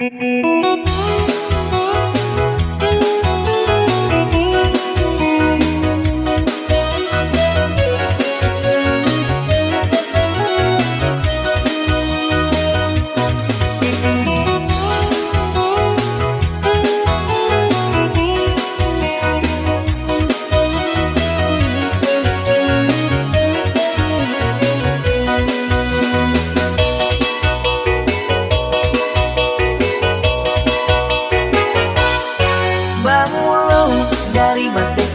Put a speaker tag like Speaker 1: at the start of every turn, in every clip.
Speaker 1: Música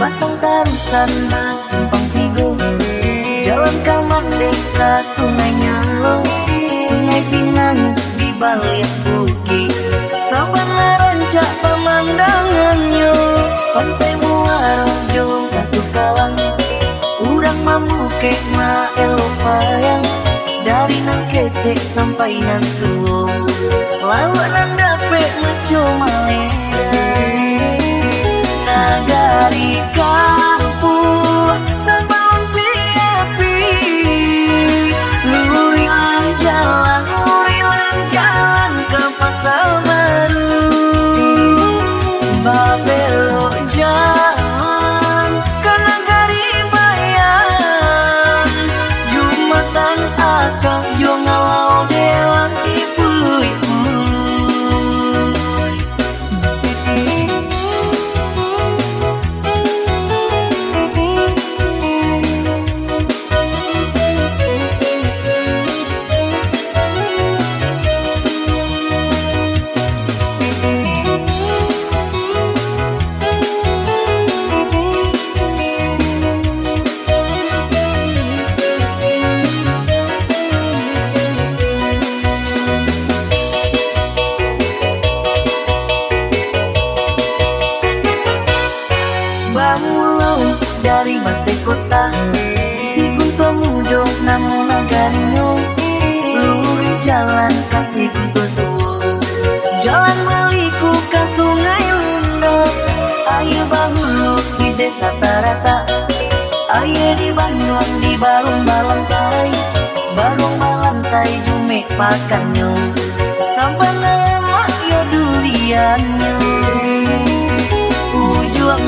Speaker 1: sana simpang tigo Jalan Kamardeka sungai Nyalo. Sungai Pinang di balik bukit. Sabana rancak pemandangannya. Pantai Muarojo Batu Kalang. Urang mamuke ma elopayang Dari nang ketek sampai nang tuo Lawak nang dapet maco body. Nagari dari bate kota. Si kunto mujo namun agarinyo Luri jalan kasih kunto tuo Jalan meliku ke sungai Lundo. Ayo bahulu di desa Tarata. Ayo di Bandung di Barung Balantai Barung Balantai jumek pakannya Sampai nama yo duriannya Ujung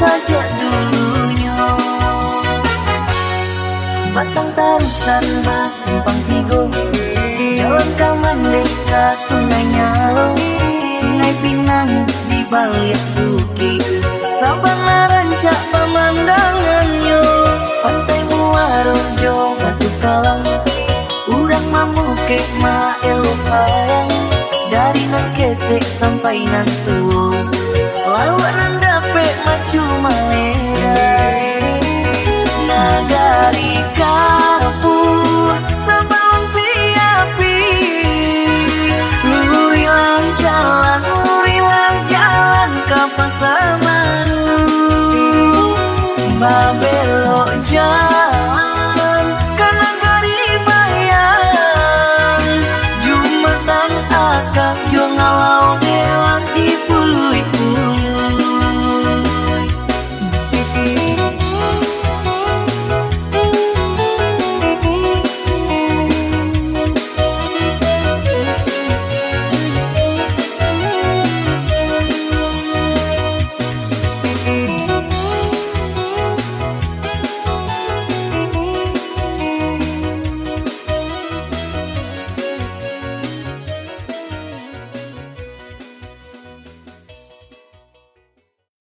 Speaker 1: bulu Tarusan Simpang Tigo Jalan Kamandeka Sungai Nyalo Sungai Pinang di balik bukit. Sabana rancak pemandangannya. Pantai Muarojo Batu Kalang. Urang Mamuke Ma Elupayang Dari Nangketek sampai Nantuo Lawak Nandapek